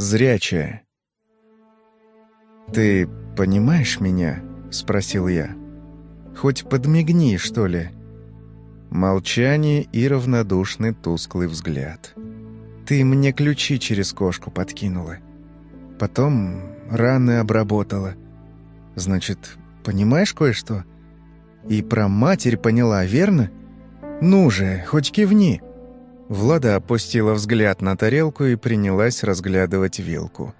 Зрячая. «Ты понимаешь меня?» — спросил я. «Хоть подмигни, что ли?» Молчание и равнодушный тусклый взгляд. «Ты мне ключи через кошку подкинула. Потом раны обработала. Значит, понимаешь кое-что? И про матерь поняла, верно? Ну же, хоть кивни!» Влада опустила взгляд на тарелку и принялась разглядывать вилку.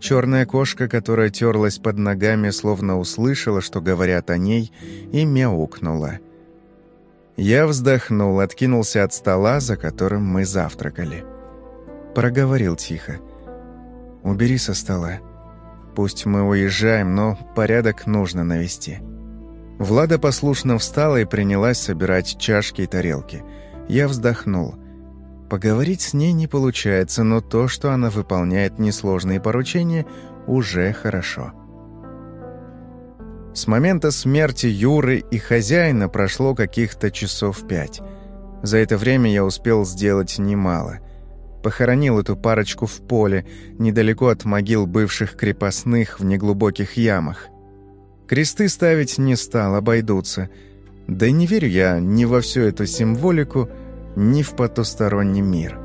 Черная кошка, которая терлась под ногами, словно услышала, что говорят о ней, и мяукнула. Я вздохнул, откинулся от стола, за которым мы завтракали. Проговорил тихо. «Убери со стола. Пусть мы уезжаем, но порядок нужно навести». Влада послушно встала и принялась собирать чашки и тарелки. Я вздохнул. Поговорить с ней не получается, но то, что она выполняет несложные поручения, уже хорошо. С момента смерти Юры и хозяина прошло каких-то часов пять. За это время я успел сделать немало. Похоронил эту парочку в поле, недалеко от могил бывших крепостных в неглубоких ямах. Кресты ставить не стал, обойдутся. Да и не верю я ни во всю эту символику, ни в потусторонний мир.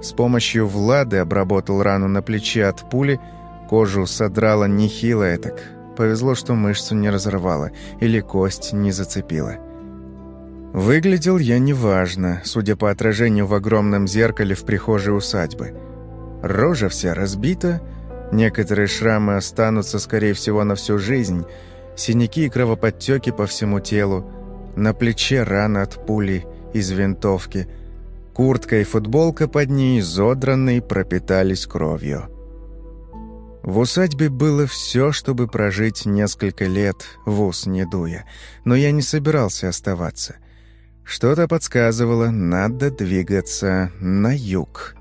С помощью Влады обработал рану на плече от пули, кожу содрала нехило так. Повезло, что мышцу не разорвала или кость не зацепила. Выглядел я неважно, судя по отражению в огромном зеркале в прихожей усадьбы. Рожа вся разбита, некоторые шрамы останутся, скорее всего, на всю жизнь, синяки и кровоподтеки по всему телу, на плече рана от пули – из винтовки. Куртка и футболка под ней, изодранные, пропитались кровью. В усадьбе было все, чтобы прожить несколько лет, в ус не дуя. Но я не собирался оставаться. Что-то подсказывало, надо двигаться на юг.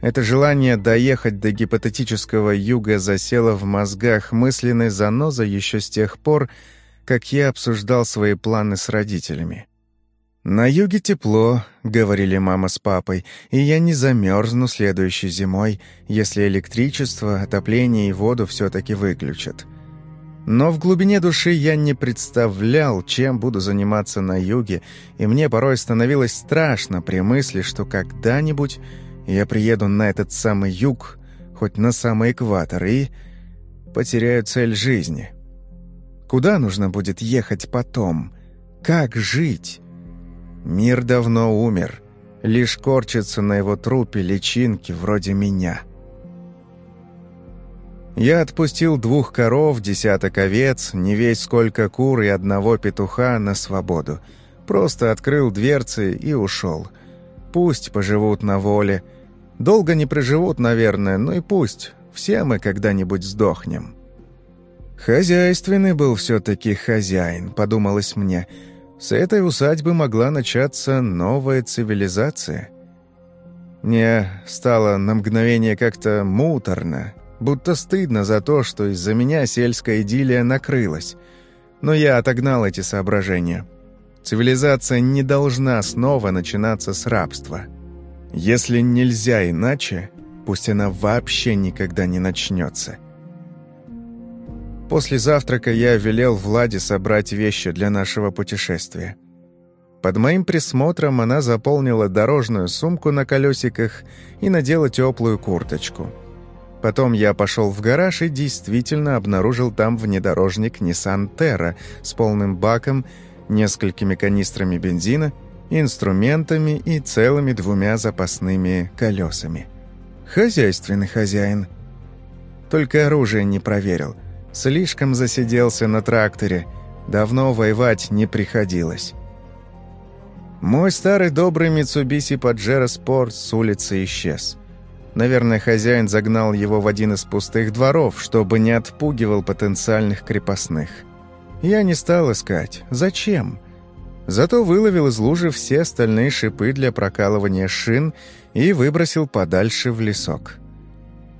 Это желание доехать до гипотетического юга засело в мозгах мысленной занозой еще с тех пор, как я обсуждал свои планы с родителями. «На юге тепло», — говорили мама с папой, «и я не замерзну следующей зимой, если электричество, отопление и воду все-таки выключат». Но в глубине души я не представлял, чем буду заниматься на юге, и мне порой становилось страшно при мысли, что когда-нибудь я приеду на этот самый юг, хоть на самый экватор, и потеряю цель жизни. Куда нужно будет ехать потом? Как жить? Мир давно умер, лишь корчатся на его трупе личинки вроде меня. Я отпустил двух коров, десяток овец, не весь сколько кур и одного петуха на свободу. Просто открыл дверцы и ушел. Пусть поживут на воле. Долго не проживут, наверное, но и пусть. Все мы когда-нибудь сдохнем. Хозяйственный был все-таки хозяин, подумалось мне, — с этой усадьбы могла начаться новая цивилизация. Мне стало на мгновение как-то муторно, будто стыдно за то, что из-за меня сельская идиллия накрылась. Но я отогнал эти соображения. Цивилизация не должна снова начинаться с рабства. Если нельзя иначе, пусть она вообще никогда не начнется. После завтрака я велел Владе собрать вещи для нашего путешествия. Под моим присмотром она заполнила дорожную сумку на колесиках и надела теплую курточку. Потом я пошел в гараж и действительно обнаружил там внедорожник Nissan Terra с полным баком, несколькими канистрами бензина, инструментами и целыми двумя запасными колесами. Хозяйственный хозяин. Только оружие не проверил – Слишком засиделся на тракторе. Давно воевать не приходилось. Мой старый добрый Mitsubishi Pajero Sport с улицы исчез. Наверное, хозяин загнал его в один из пустых дворов, чтобы не отпугивал потенциальных крепостных. Я не стал искать. Зачем? Зато выловил из лужи все остальные шипы для прокалывания шин и выбросил подальше в лесок.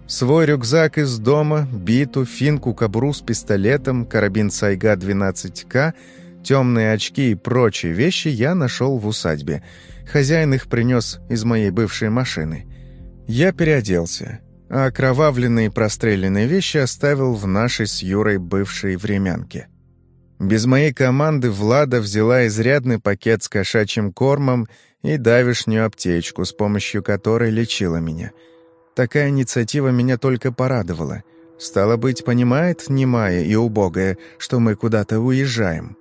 Свой рюкзак из дома, биту, финку, кобру с пистолетом, карабин Сайга-12К, темные очки и прочие вещи я нашел в усадьбе. Хозяин их принес из моей бывшей машины. Я переоделся. а окровавленные и простреленные вещи оставил в нашей с Юрой бывшей времянке. Без моей команды Влада взяла изрядный пакет с кошачьим кормом и давишнюю аптечку, с помощью которой лечила меня. Такая инициатива меня только порадовала. Стало быть, понимает немая и убогая, что мы куда-то уезжаем.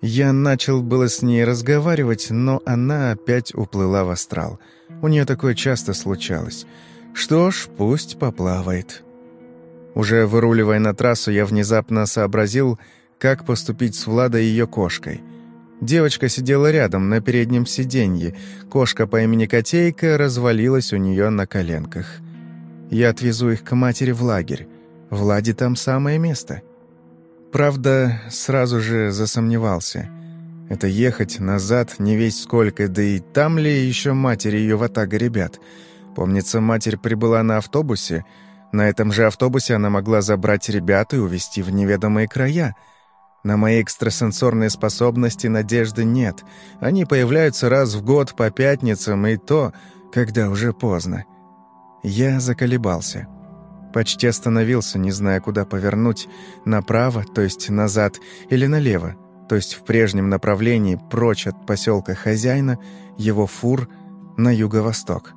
Я начал было с ней разговаривать, но она опять уплыла в астрал. У нее такое часто случалось. Что ж, пусть поплавает. Уже выруливая на трассу, я внезапно сообразил, как поступить с Владой и ее кошкой. Девочка сидела рядом, на переднем сиденье. Кошка по имени Котейка развалилась у нее на коленках. Я отвезу их к матери в лагерь. Владе там самое место. Правда, сразу же засомневался. Это ехать назад не весь сколько, да и там ли еще матери ее ватага ребят. Помнится, матерь прибыла на автобусе. На этом же автобусе она могла забрать ребят и увезти в неведомые края. На мои экстрасенсорные способности надежды нет. Они появляются раз в год по пятницам, и то, когда уже поздно. Я заколебался. Почти остановился, не зная, куда повернуть, направо, то есть назад, или налево, то есть в прежнем направлении, прочь от поселка хозяина, его фур, на юго-восток.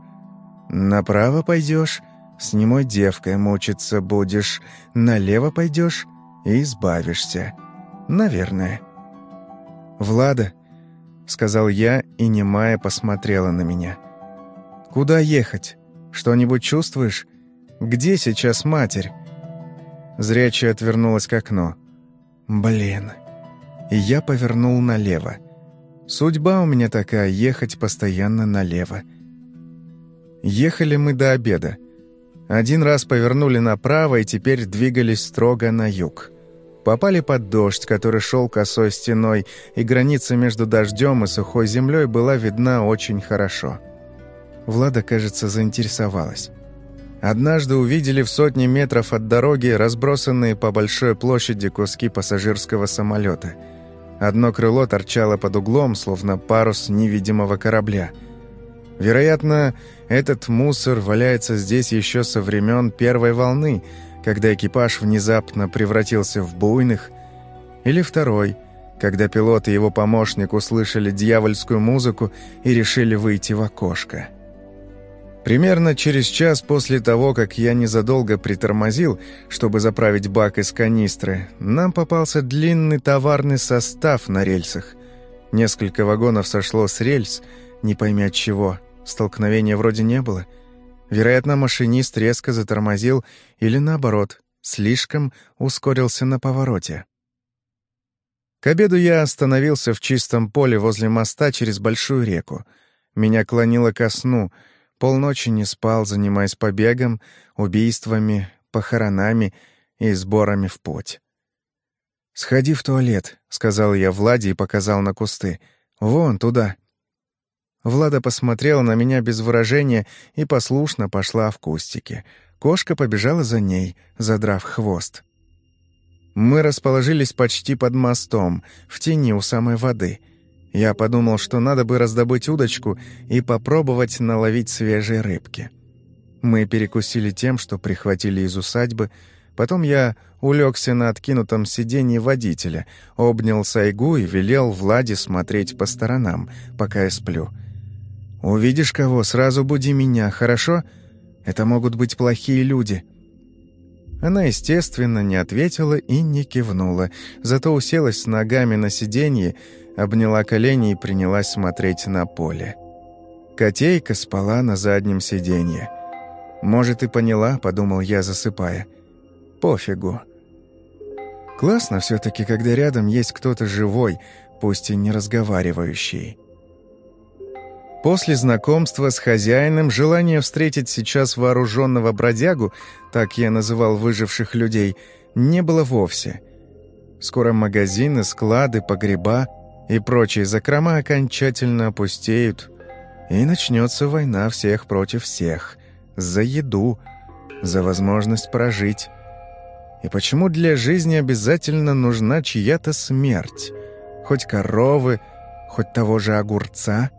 Направо пойдешь, с немой девкой мучиться будешь, налево пойдешь и избавишься. Наверное. «Влада», — сказал я, и немая посмотрела на меня. «Куда ехать? Что-нибудь чувствуешь?» Где сейчас матерь?» Зрячая отвернулась к окну. «Блин». И я повернул налево. Судьба у меня такая — ехать постоянно налево. Ехали мы до обеда. Один раз повернули направо и теперь двигались строго на юг. Попали под дождь, который шел косой стеной, и граница между дождем и сухой землей была видна очень хорошо. Влада, кажется, заинтересовалась. Однажды увидели в сотне метров от дороги разбросанные по большой площади куски пассажирского самолета. Одно крыло торчало под углом, словно парус невидимого корабля. Вероятно, этот мусор валяется здесь еще со времен первой волны, когда экипаж внезапно превратился в буйных, или второй, когда пилот и его помощник услышали дьявольскую музыку и решили выйти в окошко. Примерно через час после того, как я незадолго притормозил, чтобы заправить бак из канистры, нам попался длинный товарный состав на рельсах. Несколько вагонов сошло с рельс, не пойми от чего. Столкновения вроде не было. Вероятно, машинист резко затормозил или, наоборот, слишком ускорился на повороте. К обеду я остановился в чистом поле возле моста через большую реку. Меня клонило ко сну — Полночи не спал, занимаясь побегом, убийствами, похоронами и сборами в путь. «Сходи в туалет», — сказал я Владе и показал на кусты. «Вон туда». Влада посмотрела на меня без выражения и послушно пошла в кустики. Кошка побежала за ней, задрав хвост. Мы расположились почти под мостом, в тени у самой воды — я подумал, что надо бы раздобыть удочку и попробовать наловить свежие рыбки. Мы перекусили тем, что прихватили из усадьбы, потом я улегся на откинутом сиденье водителя, обнял Сайгу и велел Владе смотреть по сторонам, пока я сплю. «Увидишь кого, сразу буди меня, хорошо? Это могут быть плохие люди». Она, естественно, не ответила и не кивнула, зато уселась с ногами на сиденье, обняла колени и принялась смотреть на поле. Котейка спала на заднем сиденье. «Может, и поняла», — подумал я, засыпая. «Пофигу». Классно все таки когда рядом есть кто-то живой, пусть и не разговаривающий. После знакомства с хозяином желание встретить сейчас вооруженного бродягу, так я называл выживших людей, не было вовсе. Скоро магазины, склады, погреба — и прочие закрома окончательно опустеют, и начнется война всех против всех, за еду, за возможность прожить. И почему для жизни обязательно нужна чья-то смерть? Хоть коровы, хоть того же огурца?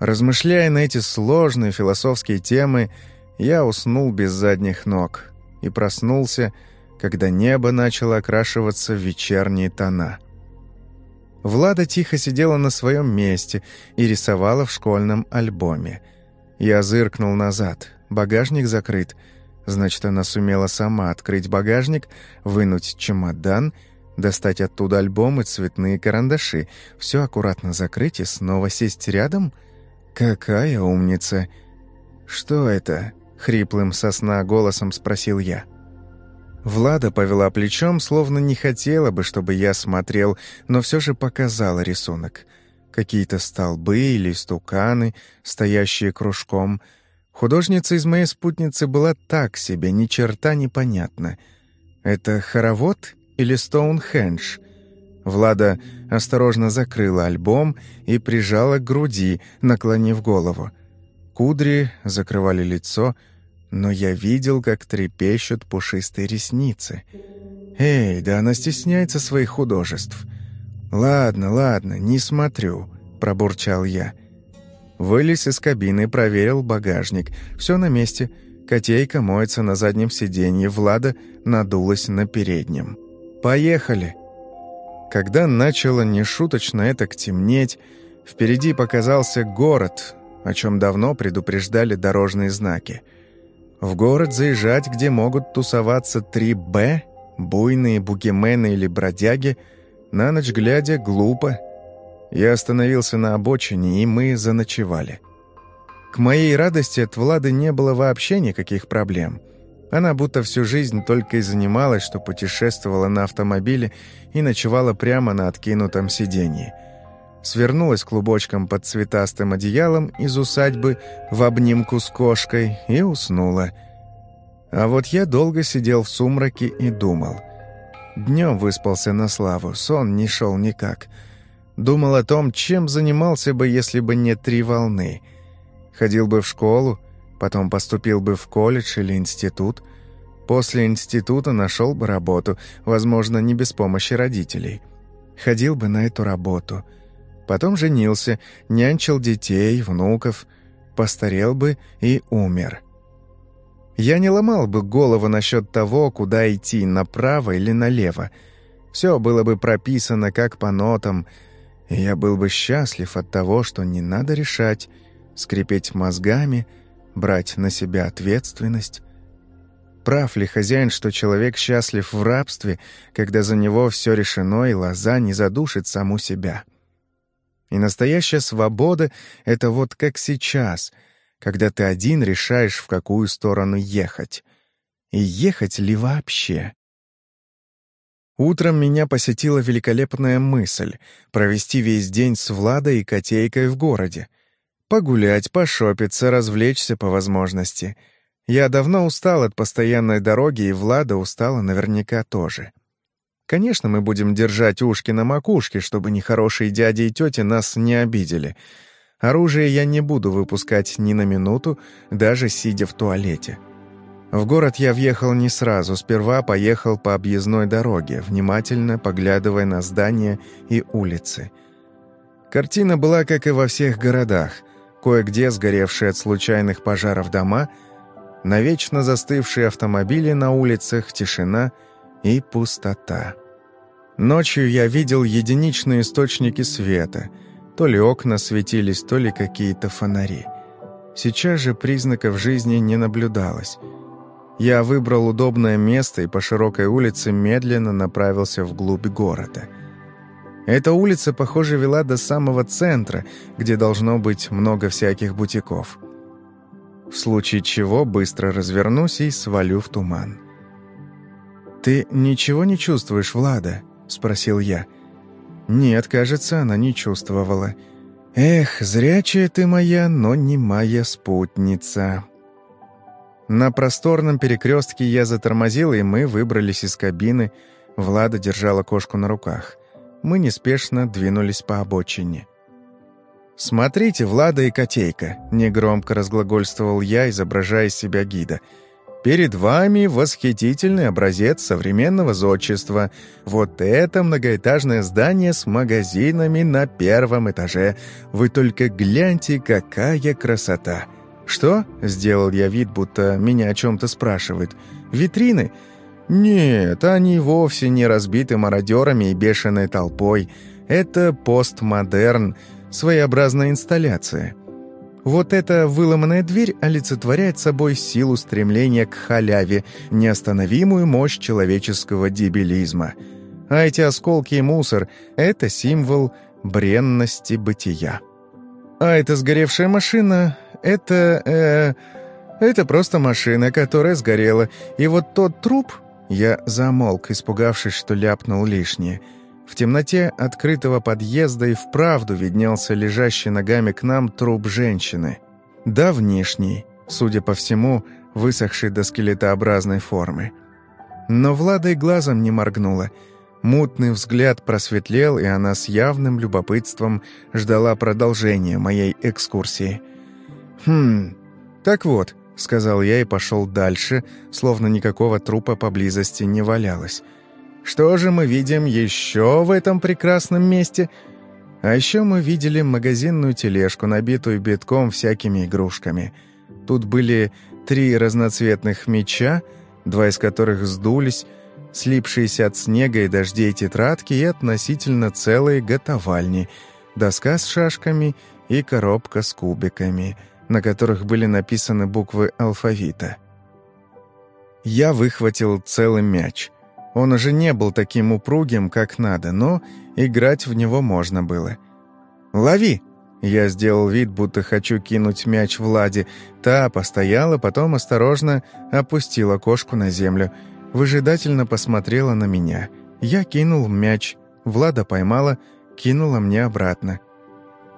Размышляя на эти сложные философские темы, я уснул без задних ног и проснулся, когда небо начало окрашиваться в вечерние тона. Влада тихо сидела на своем месте и рисовала в школьном альбоме. Я зыркнул назад. Багажник закрыт. Значит, она сумела сама открыть багажник, вынуть чемодан, достать оттуда альбом и цветные карандаши, все аккуратно закрыть и снова сесть рядом? Какая умница! «Что это?» — хриплым сосна голосом спросил я. Влада повела плечом, словно не хотела бы, чтобы я смотрел, но все же показала рисунок. Какие-то столбы или стуканы, стоящие кружком. Художница из моей спутницы была так себе, ни черта непонятно. Это хоровод или Стоунхендж? Влада осторожно закрыла альбом и прижала к груди, наклонив голову. Кудри закрывали лицо, но я видел, как трепещут пушистые ресницы. «Эй, да она стесняется своих художеств». «Ладно, ладно, не смотрю», — пробурчал я. Вылез из кабины, проверил багажник. Все на месте. Котейка моется на заднем сиденье, Влада надулась на переднем. «Поехали!» Когда начало нешуточно это темнеть, впереди показался город, о чем давно предупреждали дорожные знаки — в город заезжать, где могут тусоваться 3Б, буйные бугемены или бродяги, на ночь глядя, глупо. Я остановился на обочине, и мы заночевали. К моей радости от Влады не было вообще никаких проблем. Она будто всю жизнь только и занималась, что путешествовала на автомобиле и ночевала прямо на откинутом сиденье – свернулась клубочком под цветастым одеялом из усадьбы в обнимку с кошкой и уснула. А вот я долго сидел в сумраке и думал. Днем выспался на славу, сон не шел никак. Думал о том, чем занимался бы, если бы не три волны. Ходил бы в школу, потом поступил бы в колледж или институт. После института нашел бы работу, возможно, не без помощи родителей. Ходил бы на эту работу — Потом женился, нянчил детей, внуков, постарел бы и умер. Я не ломал бы голову насчет того, куда идти, направо или налево. Все было бы прописано как по нотам, и я был бы счастлив от того, что не надо решать, скрипеть мозгами, брать на себя ответственность. Прав ли хозяин, что человек счастлив в рабстве, когда за него все решено и лоза не задушит саму себя?» И настоящая свобода — это вот как сейчас, когда ты один решаешь, в какую сторону ехать. И ехать ли вообще? Утром меня посетила великолепная мысль — провести весь день с Владой и Котейкой в городе. Погулять, пошопиться, развлечься по возможности. Я давно устал от постоянной дороги, и Влада устала наверняка тоже. — Конечно, мы будем держать ушки на макушке, чтобы нехорошие дяди и тети нас не обидели. Оружие я не буду выпускать ни на минуту, даже сидя в туалете. В город я въехал не сразу, сперва поехал по объездной дороге, внимательно поглядывая на здания и улицы. Картина была, как и во всех городах. Кое-где сгоревшие от случайных пожаров дома, навечно застывшие автомобили на улицах, тишина — и пустота. Ночью я видел единичные источники света. То ли окна светились, то ли какие-то фонари. Сейчас же признаков жизни не наблюдалось. Я выбрал удобное место и по широкой улице медленно направился вглубь города. Эта улица, похоже, вела до самого центра, где должно быть много всяких бутиков. В случае чего быстро развернусь и свалю в туман. «Ты ничего не чувствуешь, Влада?» — спросил я. «Нет, кажется, она не чувствовала. Эх, зрячая ты моя, но не моя спутница». На просторном перекрестке я затормозил, и мы выбрались из кабины. Влада держала кошку на руках. Мы неспешно двинулись по обочине. «Смотрите, Влада и Котейка», — негромко разглагольствовал я, изображая из себя гида — Перед вами восхитительный образец современного зодчества. Вот это многоэтажное здание с магазинами на первом этаже. Вы только гляньте, какая красота! «Что?» — сделал я вид, будто меня о чем-то спрашивают. «Витрины?» «Нет, они вовсе не разбиты мародерами и бешеной толпой. Это постмодерн, своеобразная инсталляция». Вот эта выломанная дверь олицетворяет собой силу стремления к халяве, неостановимую мощь человеческого дебилизма. А эти осколки и мусор — это символ бренности бытия. А эта сгоревшая машина — это... Э, это просто машина, которая сгорела. И вот тот труп... Я замолк, испугавшись, что ляпнул лишнее — в темноте открытого подъезда и вправду виднелся лежащий ногами к нам труп женщины. Давнишний, судя по всему, высохший до скелетообразной формы. Но Влада и глазом не моргнула. Мутный взгляд просветлел, и она с явным любопытством ждала продолжения моей экскурсии. «Хм, так вот», — сказал я и пошел дальше, словно никакого трупа поблизости не валялось. Что же мы видим еще в этом прекрасном месте? А еще мы видели магазинную тележку, набитую битком всякими игрушками. Тут были три разноцветных меча, два из которых сдулись, слипшиеся от снега и дождей тетрадки и относительно целые готовальни, доска с шашками и коробка с кубиками, на которых были написаны буквы алфавита. Я выхватил целый мяч. Он уже не был таким упругим, как надо, но играть в него можно было. «Лови!» Я сделал вид, будто хочу кинуть мяч Владе. Та постояла, потом осторожно опустила кошку на землю. Выжидательно посмотрела на меня. Я кинул мяч. Влада поймала, кинула мне обратно.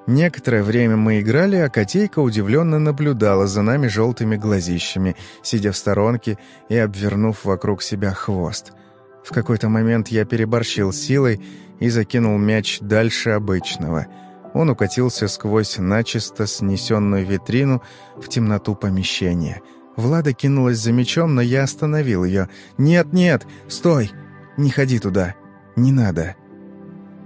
Некоторое время мы играли, а котейка удивленно наблюдала за нами желтыми глазищами, сидя в сторонке и обвернув вокруг себя хвост. В какой-то момент я переборщил силой и закинул мяч дальше обычного. Он укатился сквозь начисто снесенную витрину в темноту помещения. Влада кинулась за мячом, но я остановил ее. «Нет, нет! Стой! Не ходи туда! Не надо!»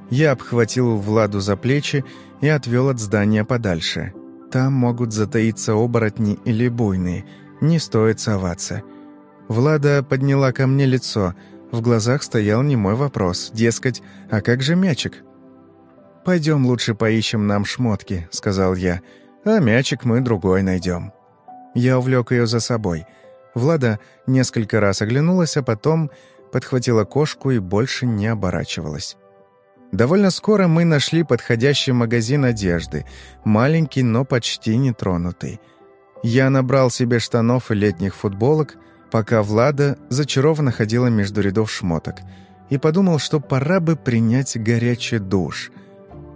Я обхватил Владу за плечи и отвел от здания подальше. Там могут затаиться оборотни или буйные. Не стоит соваться. Влада подняла ко мне лицо – в глазах стоял немой вопрос, дескать, а как же мячик? «Пойдем лучше поищем нам шмотки», — сказал я, «а мячик мы другой найдем». Я увлек ее за собой. Влада несколько раз оглянулась, а потом подхватила кошку и больше не оборачивалась. Довольно скоро мы нашли подходящий магазин одежды, маленький, но почти нетронутый. Я набрал себе штанов и летних футболок — пока Влада зачарованно ходила между рядов шмоток, и подумал, что пора бы принять горячий душ.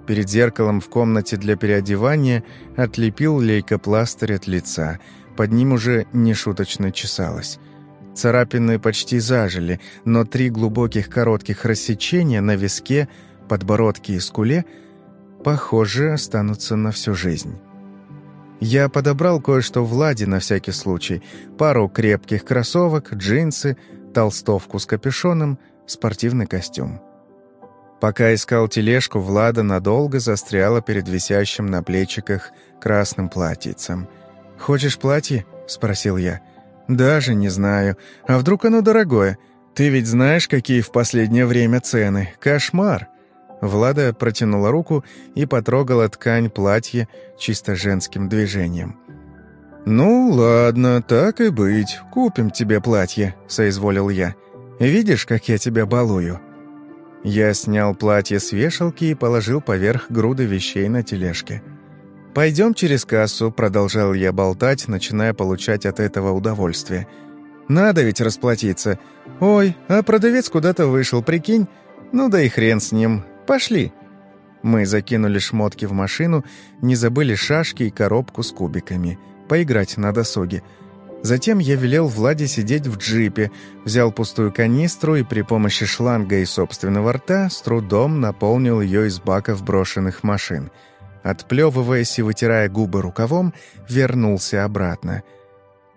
Перед зеркалом в комнате для переодевания отлепил лейкопластырь от лица. Под ним уже нешуточно чесалось. Царапины почти зажили, но три глубоких коротких рассечения на виске, подбородке и скуле, похоже, останутся на всю жизнь. Я подобрал кое-что Владе на всякий случай. Пару крепких кроссовок, джинсы, толстовку с капюшоном, спортивный костюм. Пока искал тележку, Влада надолго застряла перед висящим на плечиках красным платьицем. «Хочешь платье?» — спросил я. «Даже не знаю. А вдруг оно дорогое? Ты ведь знаешь, какие в последнее время цены. Кошмар!» Влада протянула руку и потрогала ткань платья чисто женским движением. «Ну, ладно, так и быть, купим тебе платье», — соизволил я. «Видишь, как я тебя балую?» Я снял платье с вешалки и положил поверх груды вещей на тележке. «Пойдем через кассу», — продолжал я болтать, начиная получать от этого удовольствие. «Надо ведь расплатиться. Ой, а продавец куда-то вышел, прикинь? Ну да и хрен с ним. «Пошли!» Мы закинули шмотки в машину, не забыли шашки и коробку с кубиками. Поиграть на досуге. Затем я велел Владе сидеть в джипе, взял пустую канистру и при помощи шланга и собственного рта с трудом наполнил ее из баков брошенных машин. Отплевываясь и вытирая губы рукавом, вернулся обратно.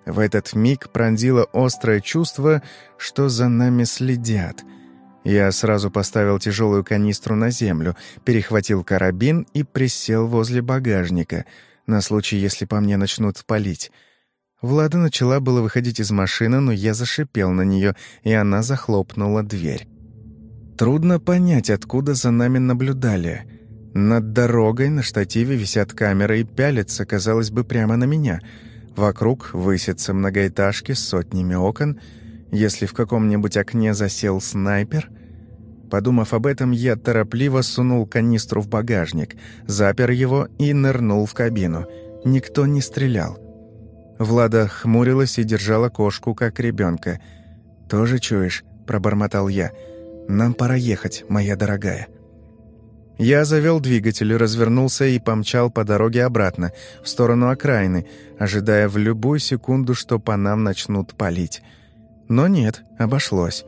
В этот миг пронзило острое чувство, что за нами следят — я сразу поставил тяжелую канистру на землю, перехватил карабин и присел возле багажника. на случай, если по мне начнут палить. Влада начала было выходить из машины, но я зашипел на нее, и она захлопнула дверь. Трудно понять, откуда за нами наблюдали. Над дорогой на штативе висят камеры и пялятся, казалось бы, прямо на меня. Вокруг высятся многоэтажки с сотнями окон. Если в каком-нибудь окне засел снайпер... Подумав об этом, я торопливо сунул канистру в багажник, запер его и нырнул в кабину. Никто не стрелял. Влада хмурилась и держала кошку, как ребенка. «Тоже чуешь?» – пробормотал я. «Нам пора ехать, моя дорогая». Я завел двигатель, развернулся и помчал по дороге обратно, в сторону окраины, ожидая в любую секунду, что по нам начнут палить. Но нет, обошлось.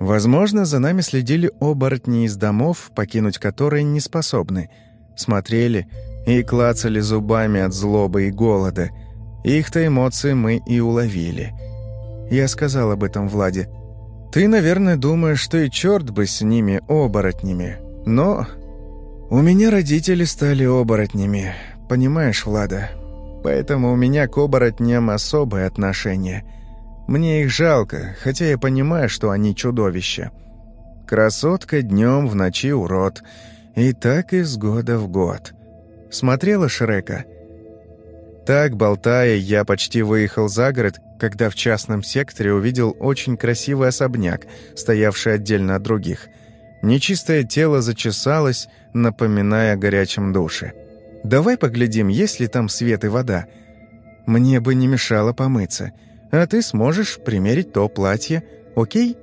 Возможно, за нами следили оборотни из домов, покинуть которые не способны. Смотрели и клацали зубами от злобы и голода – их-то эмоции мы и уловили. Я сказал об этом Владе. «Ты, наверное, думаешь, что и черт бы с ними, оборотнями. Но у меня родители стали оборотнями, понимаешь, Влада? Поэтому у меня к оборотням особое отношение. Мне их жалко, хотя я понимаю, что они чудовища. Красотка днем, в ночи урод. И так из года в год. Смотрела Шрека?» Так, болтая, я почти выехал за город, когда в частном секторе увидел очень красивый особняк, стоявший отдельно от других. Нечистое тело зачесалось, напоминая о горячем душе. «Давай поглядим, есть ли там свет и вода. Мне бы не мешало помыться, а ты сможешь примерить то платье, окей?»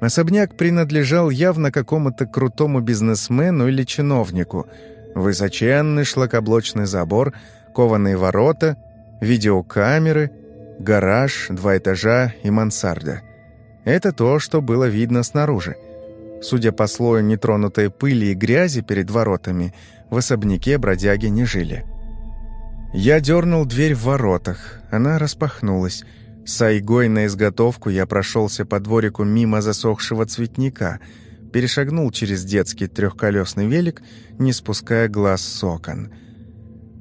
Особняк принадлежал явно какому-то крутому бизнесмену или чиновнику. Высоченный шлакоблочный забор – кованые ворота, видеокамеры, гараж, два этажа и мансарда. Это то, что было видно снаружи. Судя по слою нетронутой пыли и грязи перед воротами, в особняке бродяги не жили. Я дернул дверь в воротах. Она распахнулась. С айгой на изготовку я прошелся по дворику мимо засохшего цветника, перешагнул через детский трехколесный велик, не спуская глаз с окон —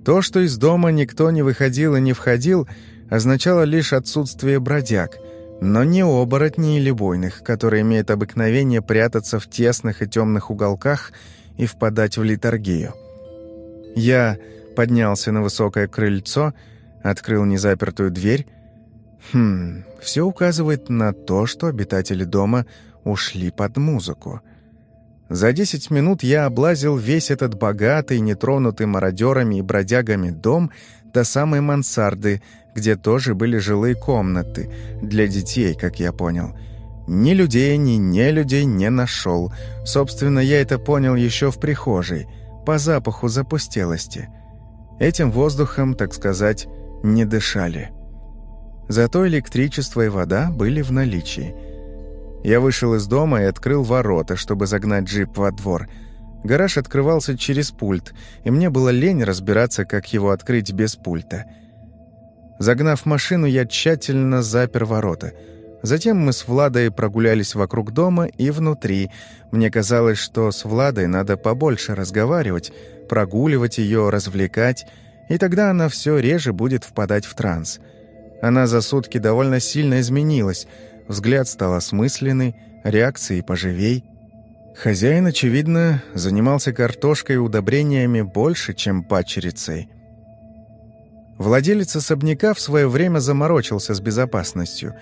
то, что из дома никто не выходил и не входил, означало лишь отсутствие бродяг, но не оборотней или бойных, которые имеют обыкновение прятаться в тесных и темных уголках и впадать в литургию. Я поднялся на высокое крыльцо, открыл незапертую дверь. Хм, все указывает на то, что обитатели дома ушли под музыку. За десять минут я облазил весь этот богатый, нетронутый мародерами и бродягами дом до самой мансарды, где тоже были жилые комнаты, для детей, как я понял. Ни людей, ни не людей не нашел. Собственно, я это понял еще в прихожей, по запаху запустелости. Этим воздухом, так сказать, не дышали. Зато электричество и вода были в наличии – я вышел из дома и открыл ворота, чтобы загнать джип во двор. Гараж открывался через пульт, и мне было лень разбираться, как его открыть без пульта. Загнав машину, я тщательно запер ворота. Затем мы с Владой прогулялись вокруг дома и внутри. Мне казалось, что с Владой надо побольше разговаривать, прогуливать ее, развлекать, и тогда она все реже будет впадать в транс. Она за сутки довольно сильно изменилась — Взгляд стал осмысленный, реакции поживей. Хозяин, очевидно, занимался картошкой и удобрениями больше, чем пачерицей. Владелец особняка в свое время заморочился с безопасностью.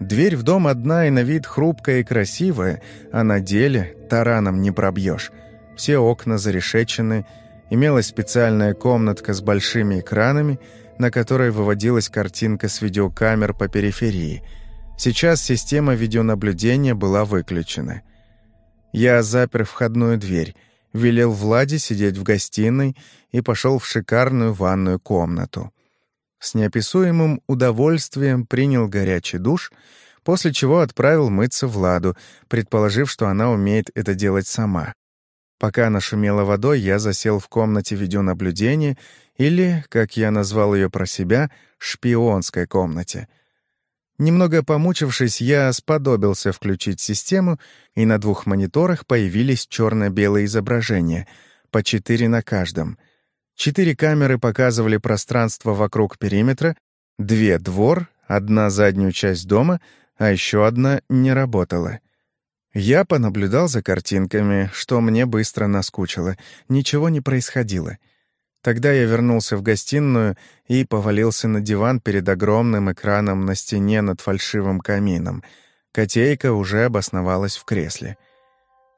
Дверь в дом одна и на вид хрупкая и красивая, а на деле тараном не пробьешь. Все окна зарешечены, имелась специальная комнатка с большими экранами, на которой выводилась картинка с видеокамер по периферии – Сейчас система видеонаблюдения была выключена. Я запер входную дверь, велел Владе сидеть в гостиной и пошел в шикарную ванную комнату. С неописуемым удовольствием принял горячий душ, после чего отправил мыться Владу, предположив, что она умеет это делать сама. Пока она шумела водой, я засел в комнате видеонаблюдения или, как я назвал ее про себя, шпионской комнате — Немного помучившись, я сподобился включить систему, и на двух мониторах появились черно-белые изображения, по четыре на каждом. Четыре камеры показывали пространство вокруг периметра, две — двор, одна — заднюю часть дома, а еще одна не работала. Я понаблюдал за картинками, что мне быстро наскучило. Ничего не происходило. Тогда я вернулся в гостиную и повалился на диван перед огромным экраном на стене над фальшивым камином. Котейка уже обосновалась в кресле.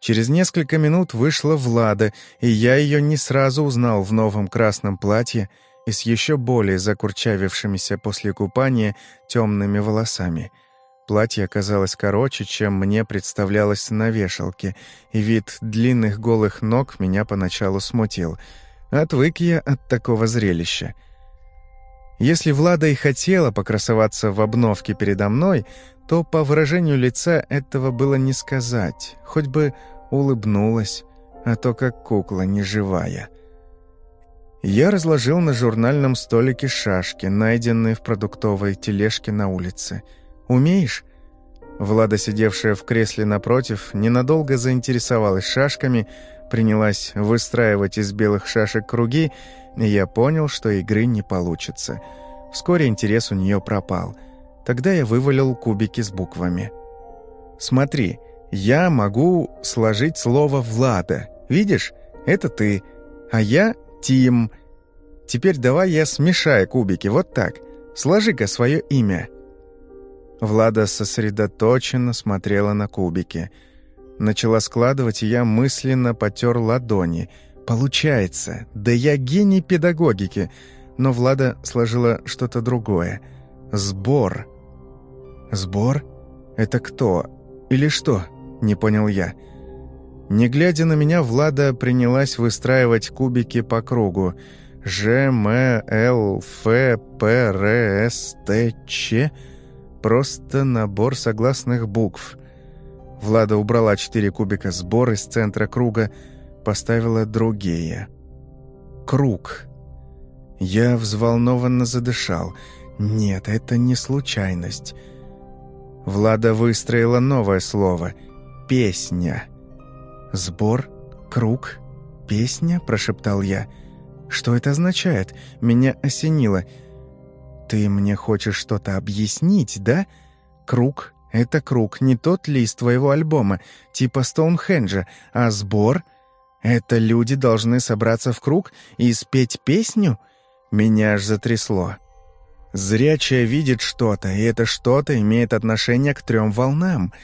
Через несколько минут вышла Влада, и я ее не сразу узнал в новом красном платье и с еще более закурчавившимися после купания темными волосами. Платье оказалось короче, чем мне представлялось на вешалке, и вид длинных голых ног меня поначалу смутил. Отвык я от такого зрелища. Если Влада и хотела покрасоваться в обновке передо мной, то по выражению лица этого было не сказать, хоть бы улыбнулась, а то как кукла неживая. Я разложил на журнальном столике шашки, найденные в продуктовой тележке на улице. «Умеешь?» Влада, сидевшая в кресле напротив, ненадолго заинтересовалась шашками, принялась выстраивать из белых шашек круги, и я понял, что игры не получится. Вскоре интерес у нее пропал. Тогда я вывалил кубики с буквами. «Смотри», я могу сложить слово «Влада». Видишь, это ты, а я Тим. Теперь давай я смешаю кубики, вот так. Сложи-ка свое имя». Влада сосредоточенно смотрела на кубики. Начала складывать, и я мысленно потер ладони. «Получается! Да я гений педагогики!» Но Влада сложила что-то другое. «Сбор». «Сбор? Это кто? Или что?» Не понял я. Не глядя на меня, Влада принялась выстраивать кубики по кругу. Ж, М, Л, Ф, П, Р, С, Т, Ч. Просто набор согласных букв. Влада убрала четыре кубика сбор из центра круга, поставила другие. Круг. Я взволнованно задышал. Нет, это не случайность. Влада выстроила новое слово — песня. «Сбор? Круг? Песня?» – прошептал я. «Что это означает? Меня осенило. Ты мне хочешь что-то объяснить, да? Круг – это круг, не тот ли из твоего альбома, типа Стоунхенджа, а сбор – это люди должны собраться в круг и спеть песню? Меня аж затрясло». Зрячая видит что-то, и это что-то имеет отношение к трем волнам –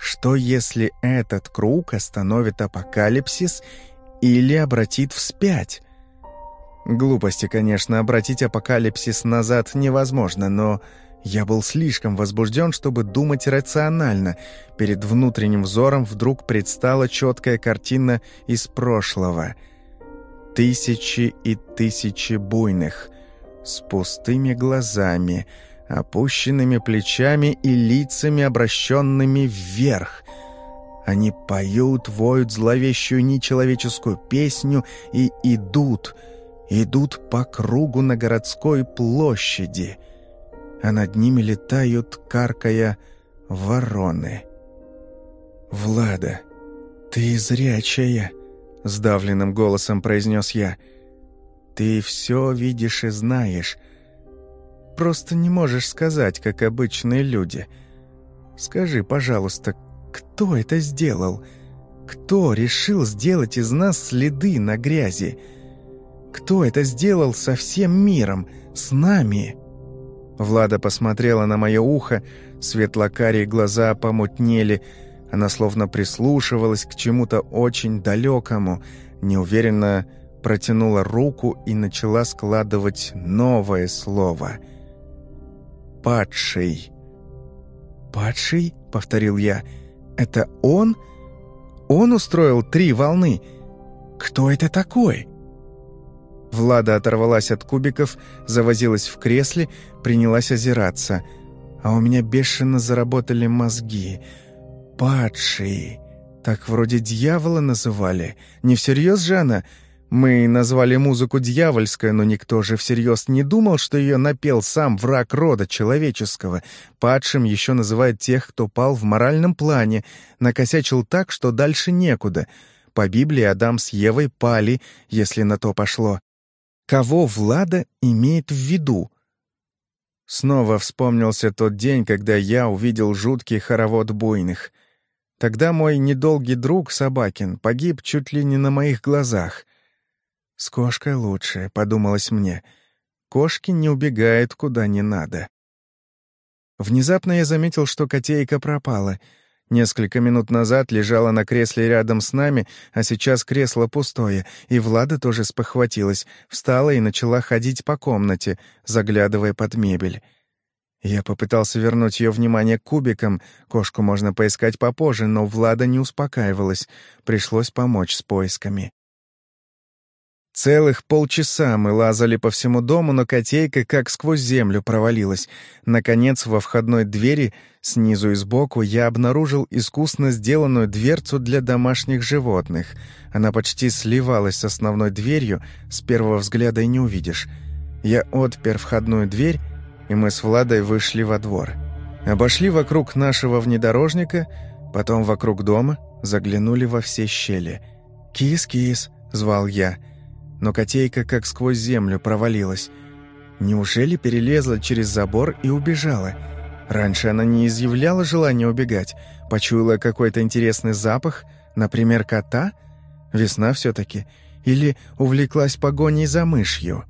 что если этот круг остановит апокалипсис или обратит вспять? Глупости, конечно, обратить апокалипсис назад невозможно, но я был слишком возбужден, чтобы думать рационально. Перед внутренним взором вдруг предстала четкая картина из прошлого. Тысячи и тысячи буйных, с пустыми глазами — опущенными плечами и лицами, обращенными вверх. Они поют, воют зловещую нечеловеческую песню и идут, идут по кругу на городской площади, а над ними летают, каркая, вороны. «Влада, ты зрячая», — сдавленным голосом произнес я. «Ты все видишь и знаешь» просто не можешь сказать, как обычные люди. Скажи, пожалуйста, кто это сделал? Кто решил сделать из нас следы на грязи? Кто это сделал со всем миром, с нами?» Влада посмотрела на мое ухо, светлокарие глаза помутнели, она словно прислушивалась к чему-то очень далекому, неуверенно протянула руку и начала складывать новое слово — падший». «Падший?» — повторил я. «Это он? Он устроил три волны? Кто это такой?» Влада оторвалась от кубиков, завозилась в кресле, принялась озираться. А у меня бешено заработали мозги. «Падший!» Так вроде дьявола называли. Не всерьез же она мы назвали музыку дьявольской, но никто же всерьез не думал, что ее напел сам враг рода человеческого. Падшим еще называют тех, кто пал в моральном плане, накосячил так, что дальше некуда. По Библии Адам с Евой пали, если на то пошло. Кого Влада имеет в виду? Снова вспомнился тот день, когда я увидел жуткий хоровод буйных. Тогда мой недолгий друг Собакин погиб чуть ли не на моих глазах. «С кошкой лучше», — подумалось мне. «Кошки не убегают куда не надо». Внезапно я заметил, что котейка пропала. Несколько минут назад лежала на кресле рядом с нами, а сейчас кресло пустое, и Влада тоже спохватилась, встала и начала ходить по комнате, заглядывая под мебель. Я попытался вернуть ее внимание к кубикам, кошку можно поискать попозже, но Влада не успокаивалась, пришлось помочь с поисками. Целых полчаса мы лазали по всему дому, но котейка как сквозь землю провалилась. Наконец, во входной двери, снизу и сбоку, я обнаружил искусно сделанную дверцу для домашних животных. Она почти сливалась с основной дверью, с первого взгляда и не увидишь. Я отпер входную дверь, и мы с Владой вышли во двор. Обошли вокруг нашего внедорожника, потом вокруг дома, заглянули во все щели. «Кис-кис», — звал я, — но котейка как сквозь землю провалилась. Неужели перелезла через забор и убежала? Раньше она не изъявляла желания убегать, почуяла какой-то интересный запах, например, кота? Весна все-таки. Или увлеклась погоней за мышью?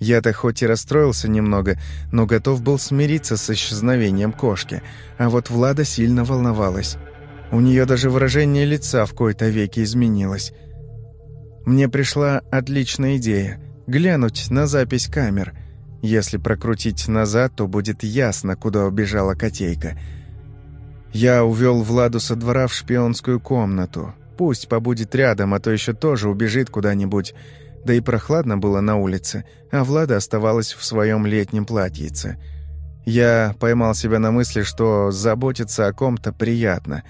Я-то хоть и расстроился немного, но готов был смириться с исчезновением кошки, а вот Влада сильно волновалась. У нее даже выражение лица в кои-то веки изменилось. Мне пришла отличная идея — глянуть на запись камер. Если прокрутить назад, то будет ясно, куда убежала котейка. Я увел Владу со двора в шпионскую комнату. Пусть побудет рядом, а то еще тоже убежит куда-нибудь. Да и прохладно было на улице, а Влада оставалась в своем летнем платьице. Я поймал себя на мысли, что заботиться о ком-то приятно.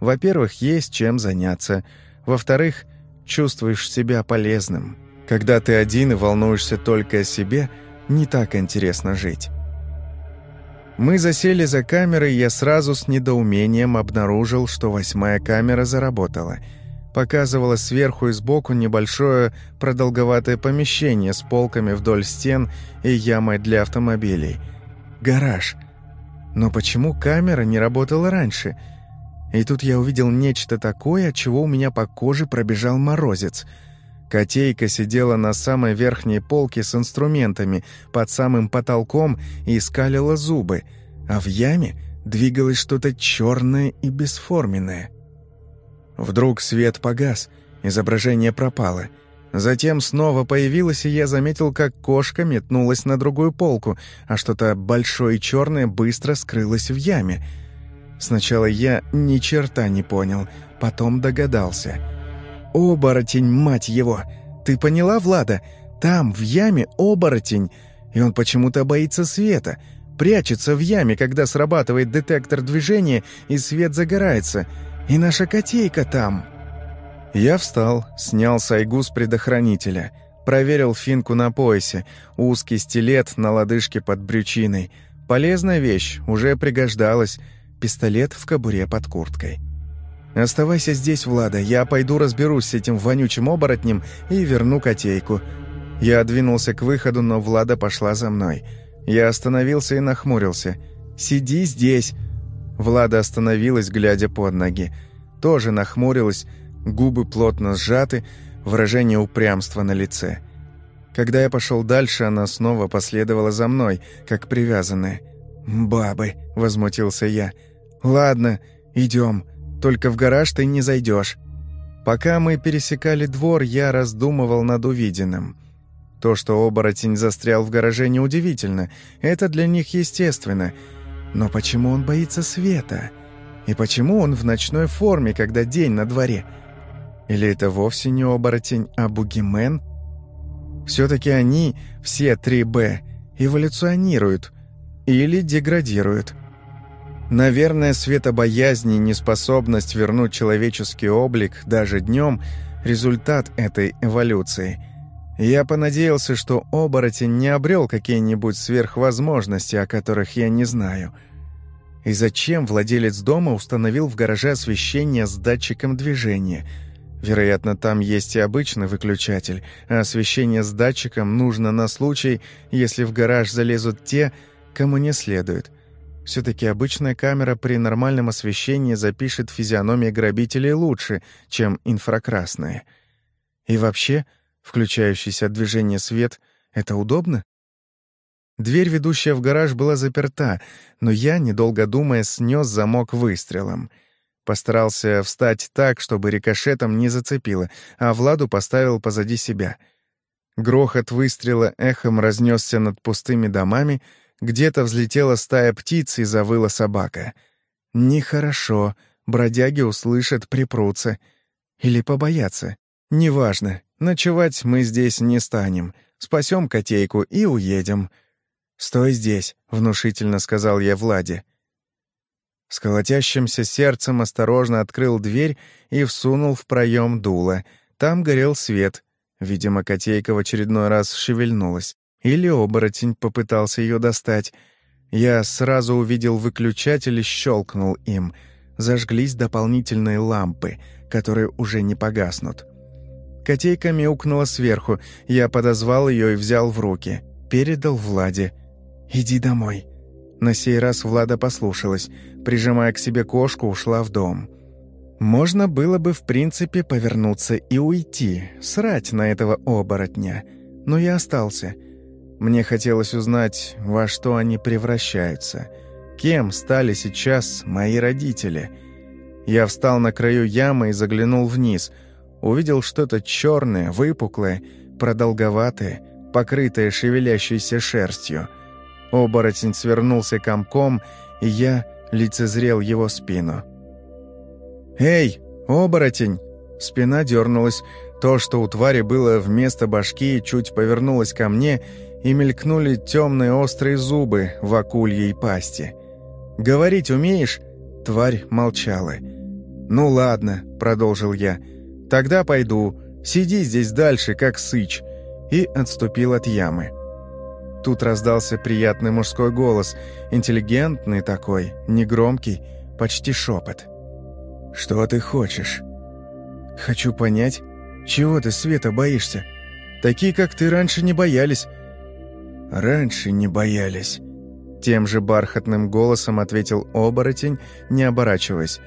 Во-первых, есть чем заняться. Во-вторых, чувствуешь себя полезным. Когда ты один и волнуешься только о себе, не так интересно жить. Мы засели за камерой, и я сразу с недоумением обнаружил, что восьмая камера заработала. Показывала сверху и сбоку небольшое продолговатое помещение с полками вдоль стен и ямой для автомобилей. Гараж. Но почему камера не работала раньше – и тут я увидел нечто такое, от чего у меня по коже пробежал морозец. Котейка сидела на самой верхней полке с инструментами, под самым потолком и скалила зубы, а в яме двигалось что-то черное и бесформенное. Вдруг свет погас, изображение пропало. Затем снова появилось, и я заметил, как кошка метнулась на другую полку, а что-то большое и черное быстро скрылось в яме — Сначала я ни черта не понял, потом догадался. «Оборотень, мать его! Ты поняла, Влада? Там, в яме, оборотень, и он почему-то боится света, прячется в яме, когда срабатывает детектор движения, и свет загорается. И наша котейка там!» Я встал, снял сайгу с предохранителя, проверил финку на поясе, узкий стилет на лодыжке под брючиной. Полезная вещь, уже пригождалась, пистолет в кобуре под курткой. «Оставайся здесь, Влада, я пойду разберусь с этим вонючим оборотнем и верну котейку». Я двинулся к выходу, но Влада пошла за мной. Я остановился и нахмурился. «Сиди здесь!» Влада остановилась, глядя под ноги. Тоже нахмурилась, губы плотно сжаты, выражение упрямства на лице. Когда я пошел дальше, она снова последовала за мной, как привязанная. «Бабы!» — возмутился я. «Ладно, идем. Только в гараж ты не зайдешь». Пока мы пересекали двор, я раздумывал над увиденным. То, что оборотень застрял в гараже, неудивительно. Это для них естественно. Но почему он боится света? И почему он в ночной форме, когда день на дворе? Или это вовсе не оборотень, а бугимен? Все-таки они, все три «Б», эволюционируют или деградируют. Наверное, светобоязнь и неспособность вернуть человеческий облик даже днем – результат этой эволюции. Я понадеялся, что оборотень не обрел какие-нибудь сверхвозможности, о которых я не знаю. И зачем владелец дома установил в гараже освещение с датчиком движения? Вероятно, там есть и обычный выключатель, а освещение с датчиком нужно на случай, если в гараж залезут те, кому не следует. Все-таки обычная камера при нормальном освещении запишет физиономии грабителей лучше, чем инфракрасная. И вообще, включающийся от движения свет — это удобно? Дверь, ведущая в гараж, была заперта, но я, недолго думая, снес замок выстрелом. Постарался встать так, чтобы рикошетом не зацепило, а Владу поставил позади себя. Грохот выстрела эхом разнесся над пустыми домами — где-то взлетела стая птиц и завыла собака. Нехорошо. Бродяги услышат, припрутся. Или побоятся. Неважно. Ночевать мы здесь не станем. Спасем котейку и уедем. «Стой здесь», — внушительно сказал я Владе. С колотящимся сердцем осторожно открыл дверь и всунул в проем дуло. Там горел свет. Видимо, котейка в очередной раз шевельнулась. Или оборотень попытался ее достать. Я сразу увидел выключатель и щелкнул им. Зажглись дополнительные лампы, которые уже не погаснут. Котейка мяукнула сверху. Я подозвал ее и взял в руки. Передал Владе. «Иди домой». На сей раз Влада послушалась. Прижимая к себе кошку, ушла в дом. Можно было бы, в принципе, повернуться и уйти, срать на этого оборотня. Но я остался — мне хотелось узнать, во что они превращаются. Кем стали сейчас мои родители? Я встал на краю ямы и заглянул вниз. Увидел что-то черное, выпуклое, продолговатое, покрытое шевелящейся шерстью. Оборотень свернулся комком, и я лицезрел его спину. «Эй, оборотень!» Спина дернулась. То, что у твари было вместо башки, чуть повернулось ко мне — и мелькнули темные острые зубы в акульей пасти. «Говорить умеешь?» Тварь молчала. «Ну ладно», — продолжил я. «Тогда пойду. Сиди здесь дальше, как сыч». И отступил от ямы. Тут раздался приятный мужской голос, интеллигентный такой, негромкий, почти шепот. «Что ты хочешь?» «Хочу понять, чего ты, Света, боишься? Такие, как ты, раньше не боялись. Раньше не боялись. Тем же бархатным голосом ответил оборотень, не оборачиваясь.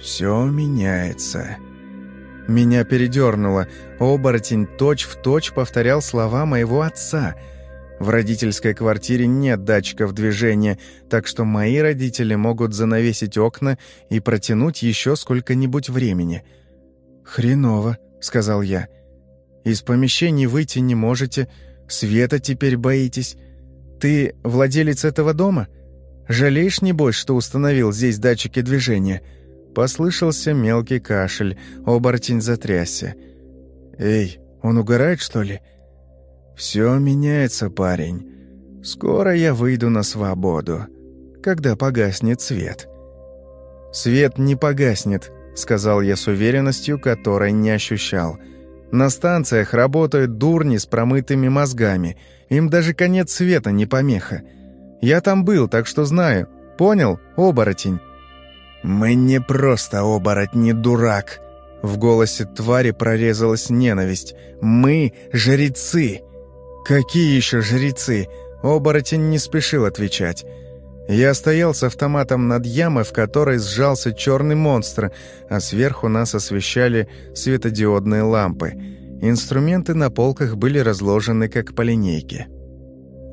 «Все меняется». Меня передернуло. Оборотень точь-в-точь точь повторял слова моего отца. В родительской квартире нет датчиков движения, так что мои родители могут занавесить окна и протянуть еще сколько-нибудь времени. «Хреново», — сказал я. «Из помещений выйти не можете, Света теперь боитесь? Ты владелец этого дома? Жалеешь, небось, что установил здесь датчики движения?» Послышался мелкий кашель, оборотень затрясся. «Эй, он угорает, что ли?» «Все меняется, парень. Скоро я выйду на свободу, когда погаснет свет». «Свет не погаснет», — сказал я с уверенностью, которой не ощущал. На станциях работают дурни с промытыми мозгами. Им даже конец света не помеха. Я там был, так что знаю. Понял, оборотень?» «Мы не просто оборотни, дурак!» В голосе твари прорезалась ненависть. «Мы — жрецы!» «Какие еще жрецы?» Оборотень не спешил отвечать. Я стоял с автоматом над ямой, в которой сжался черный монстр, а сверху нас освещали светодиодные лампы. Инструменты на полках были разложены как по линейке.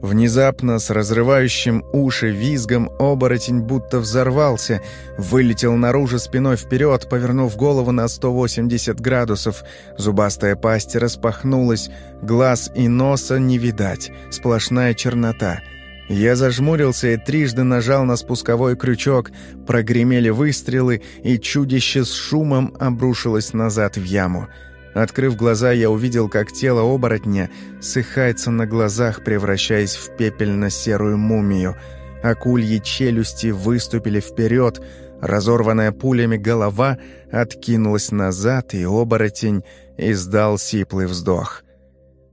Внезапно, с разрывающим уши визгом, оборотень будто взорвался, вылетел наружу спиной вперед, повернув голову на 180 градусов. Зубастая пасть распахнулась, глаз и носа не видать, сплошная чернота — я зажмурился и трижды нажал на спусковой крючок, прогремели выстрелы, и чудище с шумом обрушилось назад в яму. Открыв глаза, я увидел, как тело оборотня сыхается на глазах, превращаясь в пепельно-серую мумию. Акульи челюсти выступили вперед, разорванная пулями голова откинулась назад, и оборотень издал сиплый вздох.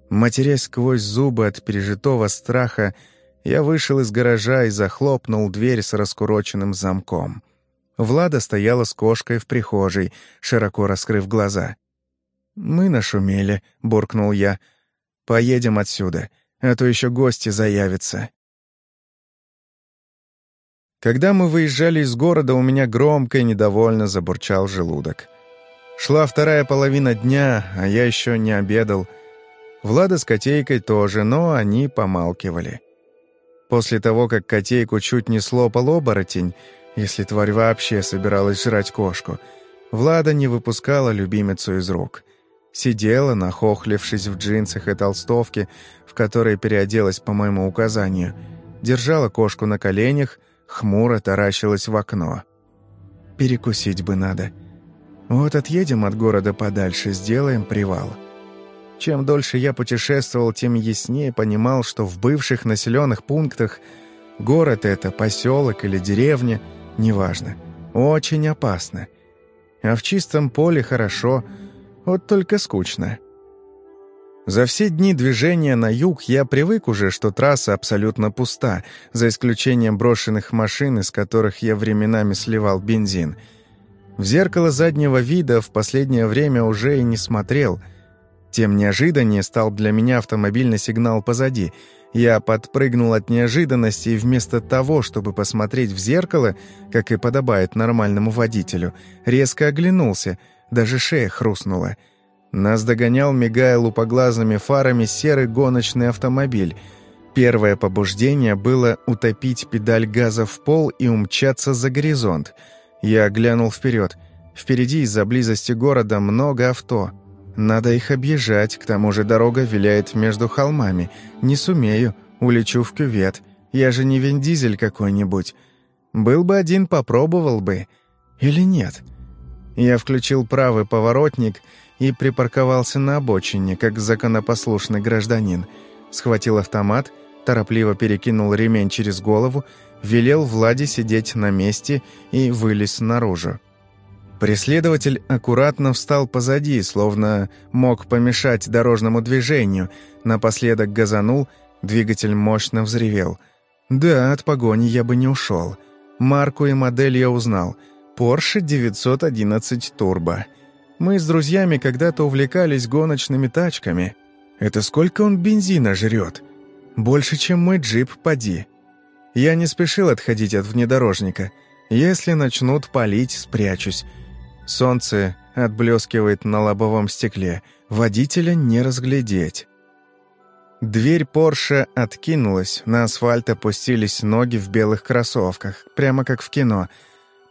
Матерясь сквозь зубы от пережитого страха, я вышел из гаража и захлопнул дверь с раскуроченным замком. Влада стояла с кошкой в прихожей, широко раскрыв глаза. «Мы нашумели», — буркнул я. «Поедем отсюда, а то еще гости заявятся». Когда мы выезжали из города, у меня громко и недовольно забурчал желудок. Шла вторая половина дня, а я еще не обедал. Влада с котейкой тоже, но они помалкивали. После того, как котейку чуть не слопал оборотень, если тварь вообще собиралась жрать кошку, Влада не выпускала любимицу из рук. Сидела, нахохлившись в джинсах и толстовке, в которой переоделась по моему указанию, держала кошку на коленях — хмуро таращилась в окно. «Перекусить бы надо. Вот отъедем от города подальше, сделаем привал». Чем дольше я путешествовал, тем яснее понимал, что в бывших населенных пунктах город это, поселок или деревня, неважно, очень опасно. А в чистом поле хорошо, вот только скучно. За все дни движения на юг я привык уже, что трасса абсолютно пуста, за исключением брошенных машин, из которых я временами сливал бензин. В зеркало заднего вида в последнее время уже и не смотрел. Тем неожиданнее стал для меня автомобильный сигнал позади. Я подпрыгнул от неожиданности и вместо того, чтобы посмотреть в зеркало, как и подобает нормальному водителю, резко оглянулся, даже шея хрустнула — нас догонял, мигая лупоглазыми фарами, серый гоночный автомобиль. Первое побуждение было утопить педаль газа в пол и умчаться за горизонт. Я глянул вперед. Впереди из-за близости города много авто. Надо их объезжать, к тому же дорога виляет между холмами. Не сумею, улечу в кювет. Я же не Вин Дизель какой-нибудь. Был бы один, попробовал бы. Или нет? Я включил правый поворотник — и припарковался на обочине, как законопослушный гражданин. Схватил автомат, торопливо перекинул ремень через голову, велел Владе сидеть на месте и вылез наружу. Преследователь аккуратно встал позади, словно мог помешать дорожному движению, напоследок газанул, двигатель мощно взревел. «Да, от погони я бы не ушел. Марку и модель я узнал. Porsche 911 Turbo». Мы с друзьями когда-то увлекались гоночными тачками. Это сколько он бензина жрет? Больше, чем мой джип, поди. Я не спешил отходить от внедорожника. Если начнут палить, спрячусь. Солнце отблескивает на лобовом стекле. Водителя не разглядеть. Дверь Порше откинулась, на асфальт опустились ноги в белых кроссовках, прямо как в кино —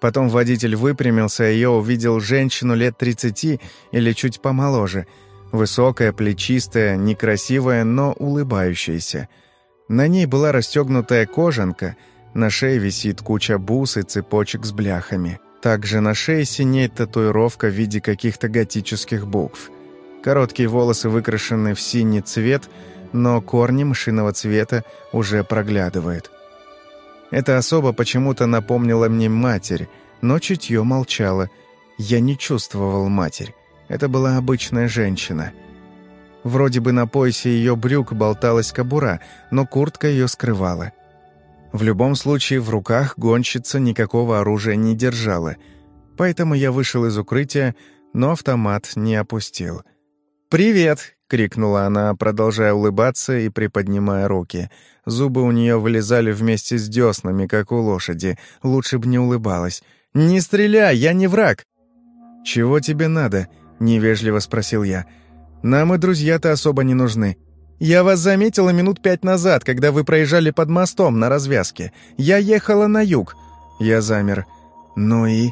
Потом водитель выпрямился, и я увидел женщину лет 30 или чуть помоложе. Высокая, плечистая, некрасивая, но улыбающаяся. На ней была расстегнутая кожанка, на шее висит куча бус и цепочек с бляхами. Также на шее синеет татуировка в виде каких-то готических букв. Короткие волосы выкрашены в синий цвет, но корни мышиного цвета уже проглядывают. Эта особа почему-то напомнила мне матерь, но чутье молчало. Я не чувствовал матерь. Это была обычная женщина. Вроде бы на поясе ее брюк болталась кобура, но куртка ее скрывала. В любом случае, в руках гонщица никакого оружия не держала. Поэтому я вышел из укрытия, но автомат не опустил. «Привет!» — крикнула она, продолжая улыбаться и приподнимая руки. Зубы у нее вылезали вместе с деснами, как у лошади. Лучше бы не улыбалась. «Не стреляй, я не враг!» «Чего тебе надо?» — невежливо спросил я. «Нам и друзья-то особо не нужны. Я вас заметила минут пять назад, когда вы проезжали под мостом на развязке. Я ехала на юг». Я замер. «Ну и...»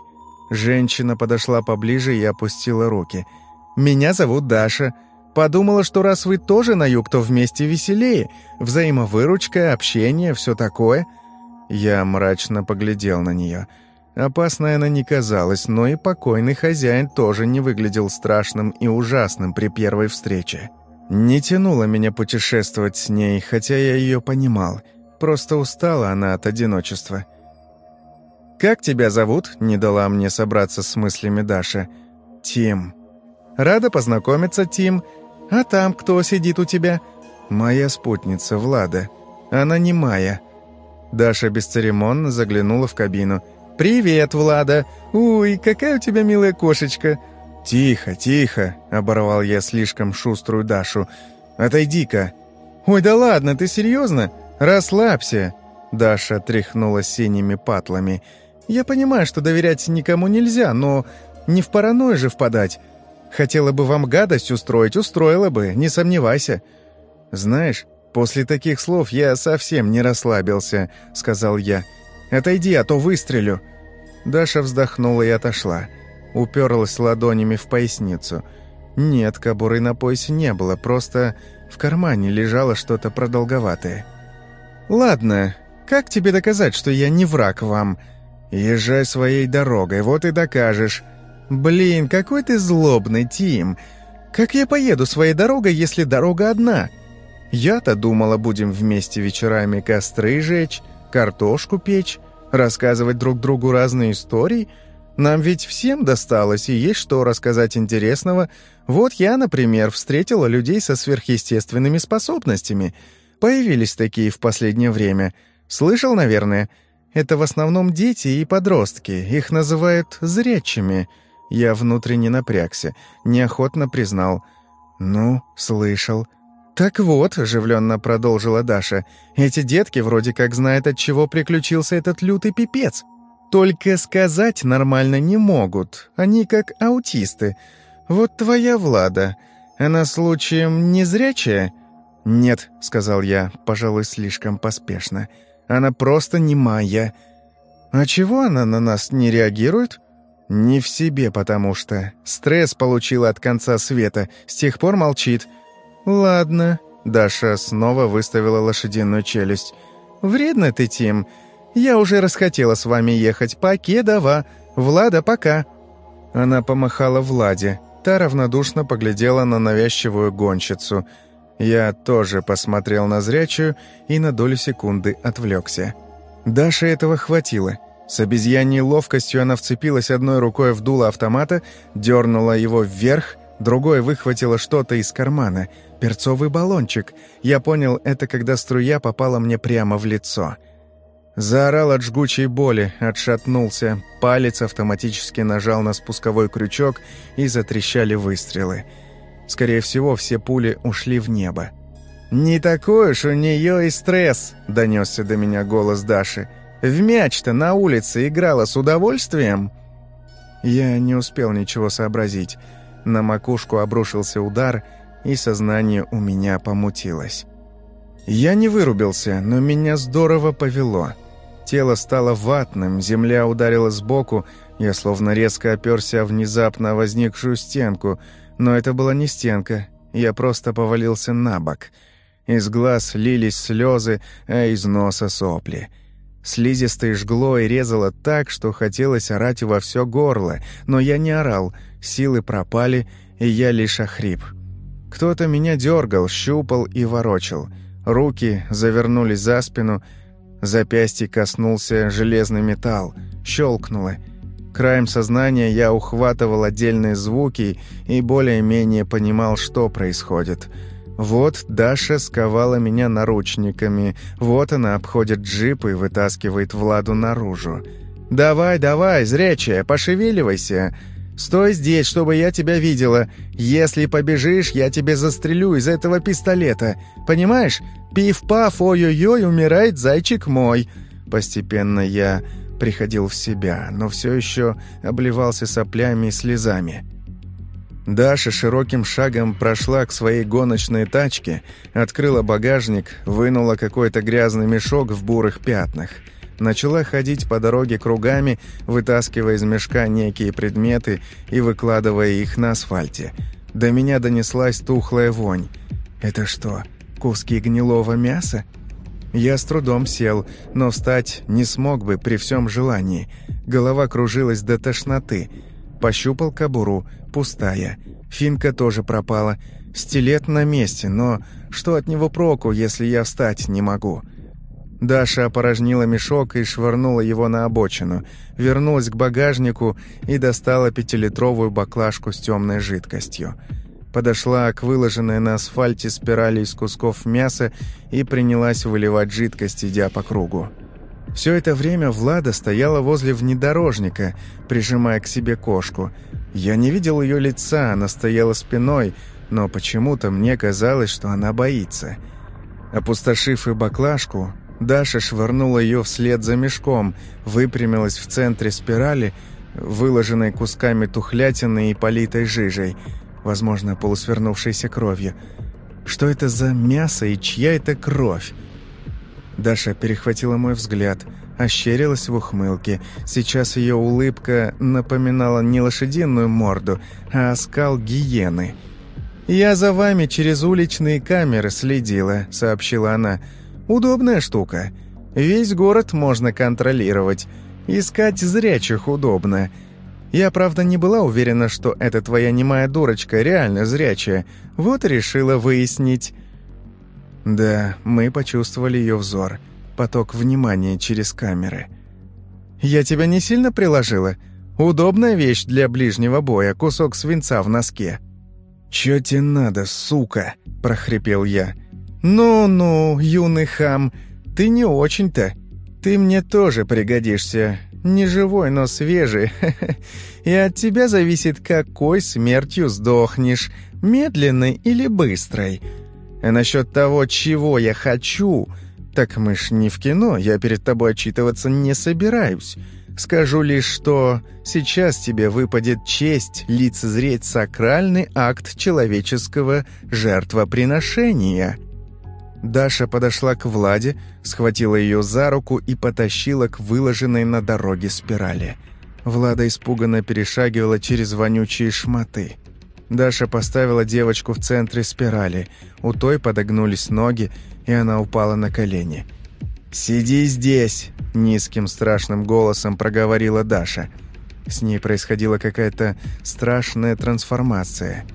Женщина подошла поближе и опустила руки. «Меня зовут Даша. Подумала, что раз вы тоже на юг, то вместе веселее. Взаимовыручка, общение, все такое». Я мрачно поглядел на нее. Опасной она не казалась, но и покойный хозяин тоже не выглядел страшным и ужасным при первой встрече. Не тянуло меня путешествовать с ней, хотя я ее понимал. Просто устала она от одиночества. «Как тебя зовут?» — не дала мне собраться с мыслями Даша. «Тим». «Рада познакомиться, Тим. А там кто сидит у тебя?» «Моя спутница, Влада. Она не моя». Даша бесцеремонно заглянула в кабину. «Привет, Влада! Уй, какая у тебя милая кошечка!» «Тихо, тихо!» — оборвал я слишком шуструю Дашу. «Отойди-ка!» «Ой, да ладно, ты серьезно? Расслабься!» Даша тряхнула синими патлами. «Я понимаю, что доверять никому нельзя, но не в паранойю же впадать. Хотела бы вам гадость устроить, устроила бы, не сомневайся». «Знаешь, после таких слов я совсем не расслабился», — сказал я. «Отойди, а то выстрелю». Даша вздохнула и отошла. Уперлась ладонями в поясницу. Нет, кобуры на поясе не было, просто в кармане лежало что-то продолговатое. «Ладно, как тебе доказать, что я не враг вам? Езжай своей дорогой, вот и докажешь. Блин, какой ты злобный, Тим. Как я поеду своей дорогой, если дорога одна? Я-то думала, будем вместе вечерами костры жечь, картошку печь, рассказывать друг другу разные истории. Нам ведь всем досталось, и есть что рассказать интересного. Вот я, например, встретила людей со сверхъестественными способностями. Появились такие в последнее время. Слышал, наверное? Это в основном дети и подростки. Их называют «зрячими». Я внутренне напрягся, неохотно признал. «Ну, слышал». «Так вот», — оживленно продолжила Даша, «эти детки вроде как знают, от чего приключился этот лютый пипец. Только сказать нормально не могут, они как аутисты. Вот твоя Влада, она случаем не зрячая?» «Нет», — сказал я, пожалуй, слишком поспешно. «Она просто немая». «А чего она на нас не реагирует?» «Не в себе, потому что. Стресс получила от конца света, с тех пор молчит». «Ладно», — Даша снова выставила лошадиную челюсть. «Вредно ты, Тим. Я уже расхотела с вами ехать. Покедова. Влада, пока». Она помахала Владе. Та равнодушно поглядела на навязчивую гонщицу. Я тоже посмотрел на зрячую и на долю секунды отвлекся. Даше этого хватило. С обезьяньей ловкостью она вцепилась одной рукой в дуло автомата, дернула его вверх, другой выхватила что-то из кармана — Перцовый баллончик. Я понял это, когда струя попала мне прямо в лицо. Заорал от жгучей боли, отшатнулся. Палец автоматически нажал на спусковой крючок, и затрещали выстрелы. Скорее всего, все пули ушли в небо. «Не такой уж у нее и стресс», — донесся до меня голос Даши. «В мяч-то на улице играла с удовольствием». Я не успел ничего сообразить. На макушку обрушился удар — и сознание у меня помутилось. Я не вырубился, но меня здорово повело. Тело стало ватным, земля ударила сбоку, я словно резко оперся о внезапно возникшую стенку, но это была не стенка, я просто повалился на бок. Из глаз лились слезы, а из носа сопли. Слизистое жгло и резало так, что хотелось орать во все горло, но я не орал, силы пропали, и я лишь охрип. Кто-то меня дергал, щупал и ворочал. Руки завернулись за спину, запястье коснулся железный металл, щелкнуло. Краем сознания я ухватывал отдельные звуки и более-менее понимал, что происходит. Вот Даша сковала меня наручниками, вот она обходит джип и вытаскивает Владу наружу. «Давай, давай, зрячая, пошевеливайся!» Стой здесь, чтобы я тебя видела. Если побежишь, я тебе застрелю из этого пистолета. Понимаешь? Пиф-паф, ой-ой-ой, умирает зайчик мой». Постепенно я приходил в себя, но все еще обливался соплями и слезами. Даша широким шагом прошла к своей гоночной тачке, открыла багажник, вынула какой-то грязный мешок в бурых пятнах – начала ходить по дороге кругами, вытаскивая из мешка некие предметы и выкладывая их на асфальте. До меня донеслась тухлая вонь. «Это что, куски гнилого мяса?» Я с трудом сел, но встать не смог бы при всем желании. Голова кружилась до тошноты. Пощупал кобуру, пустая. Финка тоже пропала. Стилет на месте, но что от него проку, если я встать не могу?» Даша опорожнила мешок и швырнула его на обочину, вернулась к багажнику и достала пятилитровую баклажку с темной жидкостью. Подошла к выложенной на асфальте спирали из кусков мяса и принялась выливать жидкость, идя по кругу. Все это время Влада стояла возле внедорожника, прижимая к себе кошку. Я не видел ее лица, она стояла спиной, но почему-то мне казалось, что она боится. Опустошив и баклажку, Даша швырнула ее вслед за мешком, выпрямилась в центре спирали, выложенной кусками тухлятины и политой жижей, возможно, полусвернувшейся кровью. Что это за мясо и чья это кровь? Даша перехватила мой взгляд, ощерилась в ухмылке. Сейчас ее улыбка напоминала не лошадиную морду, а оскал гиены. «Я за вами через уличные камеры следила», — сообщила она. «Удобная штука. Весь город можно контролировать. Искать зрячих удобно. Я, правда, не была уверена, что эта твоя немая дурочка реально зрячая. Вот решила выяснить». Да, мы почувствовали ее взор, поток внимания через камеры. «Я тебя не сильно приложила? Удобная вещь для ближнего боя, кусок свинца в носке». «Чё тебе надо, сука?» – прохрипел я. «Ну-ну, юный хам, ты не очень-то. Ты мне тоже пригодишься. Не живой, но свежий. И от тебя зависит, какой смертью сдохнешь, медленной или быстрой. А насчет того, чего я хочу, так мы ж не в кино, я перед тобой отчитываться не собираюсь. Скажу лишь, что сейчас тебе выпадет честь лицезреть сакральный акт человеческого жертвоприношения». Даша подошла к Владе, схватила ее за руку и потащила к выложенной на дороге спирали. Влада испуганно перешагивала через вонючие шматы. Даша поставила девочку в центре спирали. У той подогнулись ноги, и она упала на колени. «Сиди здесь!» – низким страшным голосом проговорила Даша. С ней происходила какая-то страшная трансформация.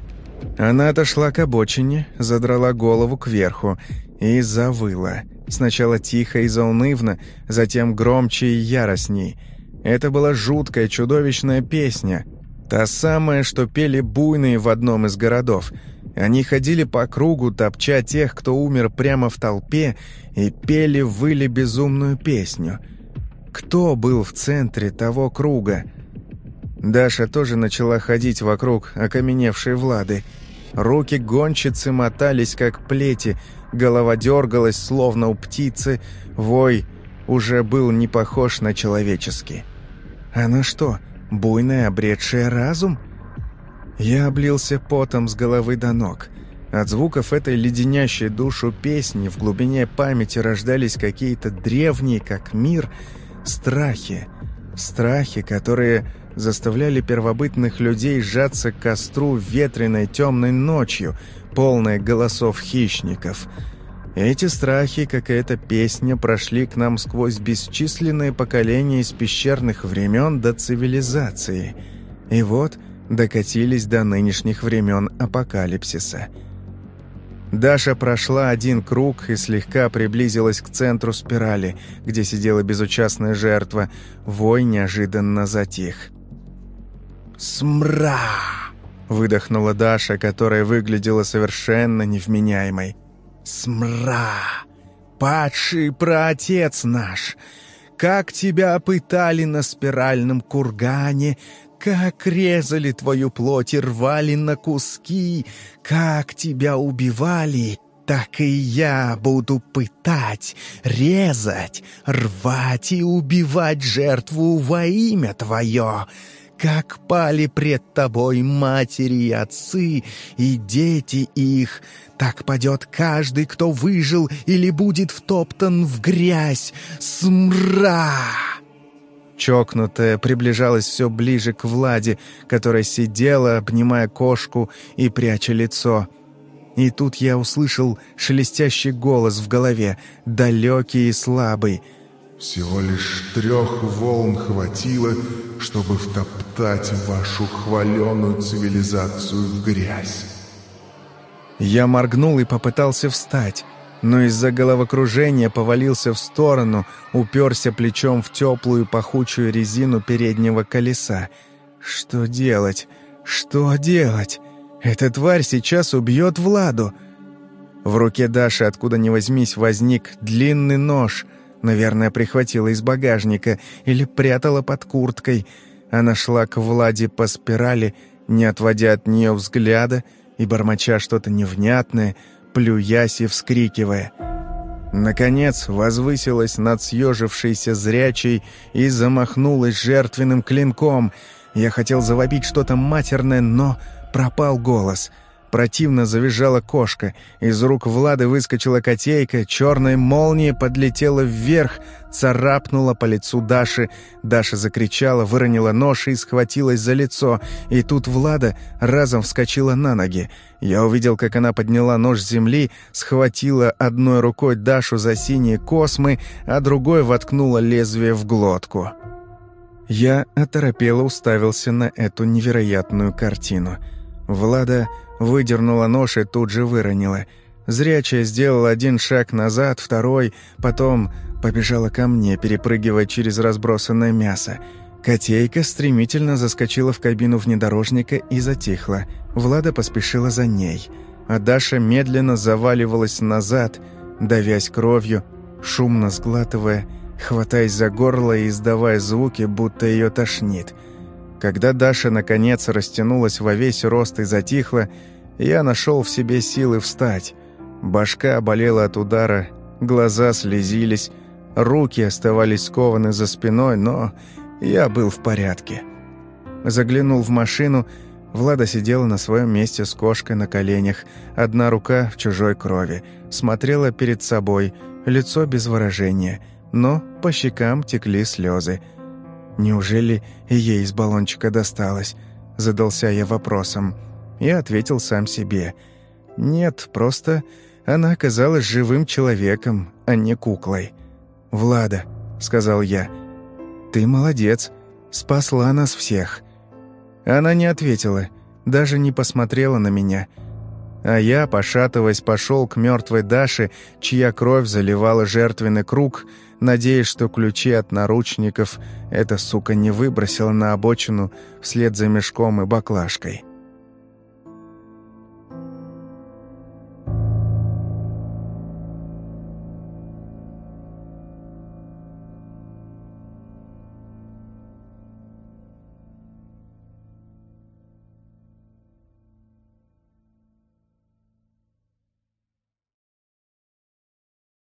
Она отошла к обочине, задрала голову кверху и завыла. Сначала тихо и заунывно, затем громче и яростней. Это была жуткая, чудовищная песня – Та самая, что пели буйные в одном из городов. Они ходили по кругу, топча тех, кто умер прямо в толпе, и пели, выли безумную песню. Кто был в центре того круга? Даша тоже начала ходить вокруг окаменевшей Влады. Руки гонщицы мотались, как плети, голова дергалась, словно у птицы, вой уже был не похож на человеческий. «Она что?» буйная, обретшая разум? Я облился потом с головы до ног. От звуков этой леденящей душу песни в глубине памяти рождались какие-то древние, как мир, страхи. Страхи, которые заставляли первобытных людей сжаться к костру ветреной темной ночью, полной голосов хищников — эти страхи, как и эта песня, прошли к нам сквозь бесчисленные поколения из пещерных времен до цивилизации. И вот докатились до нынешних времен апокалипсиса. Даша прошла один круг и слегка приблизилась к центру спирали, где сидела безучастная жертва. Вой неожиданно затих. «Смра!» — выдохнула Даша, которая выглядела совершенно невменяемой. Смра, падший праотец наш, как тебя пытали на спиральном кургане, как резали твою плоть и рвали на куски, как тебя убивали, так и я буду пытать, резать, рвать и убивать жертву во имя твое» как пали пред тобой матери и отцы, и дети их, так падет каждый, кто выжил или будет втоптан в грязь. Смра!» Чокнутая приближалась все ближе к Владе, которая сидела, обнимая кошку и пряча лицо. И тут я услышал шелестящий голос в голове, далекий и слабый — всего лишь трех волн хватило, чтобы втоптать вашу хваленую цивилизацию в грязь. Я моргнул и попытался встать, но из-за головокружения повалился в сторону, уперся плечом в теплую пахучую резину переднего колеса. Что делать? Что делать? Эта тварь сейчас убьет Владу. В руке Даши, откуда ни возьмись, возник длинный нож — Наверное, прихватила из багажника или прятала под курткой. Она шла к Владе по спирали, не отводя от нее взгляда и бормоча что-то невнятное, плюясь и вскрикивая. Наконец возвысилась над съежившейся зрячей и замахнулась жертвенным клинком. Я хотел завопить что-то матерное, но пропал голос — Противно завизжала кошка. Из рук Влады выскочила котейка, черная молния подлетела вверх, царапнула по лицу Даши. Даша закричала, выронила нож и схватилась за лицо. И тут Влада разом вскочила на ноги. Я увидел, как она подняла нож с земли, схватила одной рукой Дашу за синие космы, а другой воткнула лезвие в глотку. Я оторопело уставился на эту невероятную картину. Влада Выдернула нож и тут же выронила. Зрячая сделала один шаг назад, второй, потом побежала ко мне, перепрыгивая через разбросанное мясо. Котейка стремительно заскочила в кабину внедорожника и затихла. Влада поспешила за ней. А Даша медленно заваливалась назад, давясь кровью, шумно сглатывая, хватаясь за горло и издавая звуки, будто ее тошнит – когда Даша наконец растянулась во весь рост и затихла, я нашел в себе силы встать. Башка болела от удара, глаза слезились, руки оставались скованы за спиной, но я был в порядке. Заглянул в машину, Влада сидела на своем месте с кошкой на коленях, одна рука в чужой крови, смотрела перед собой, лицо без выражения, но по щекам текли слезы. Неужели ей из баллончика досталось? Задался я вопросом. И ответил сам себе. Нет, просто она оказалась живым человеком, а не куклой. «Влада», — сказал я, — «ты молодец, спасла нас всех». Она не ответила, даже не посмотрела на меня. А я, пошатываясь, пошел к мертвой Даше, чья кровь заливала жертвенный круг, надеясь, что ключи от наручников эта сука не выбросила на обочину вслед за мешком и баклажкой.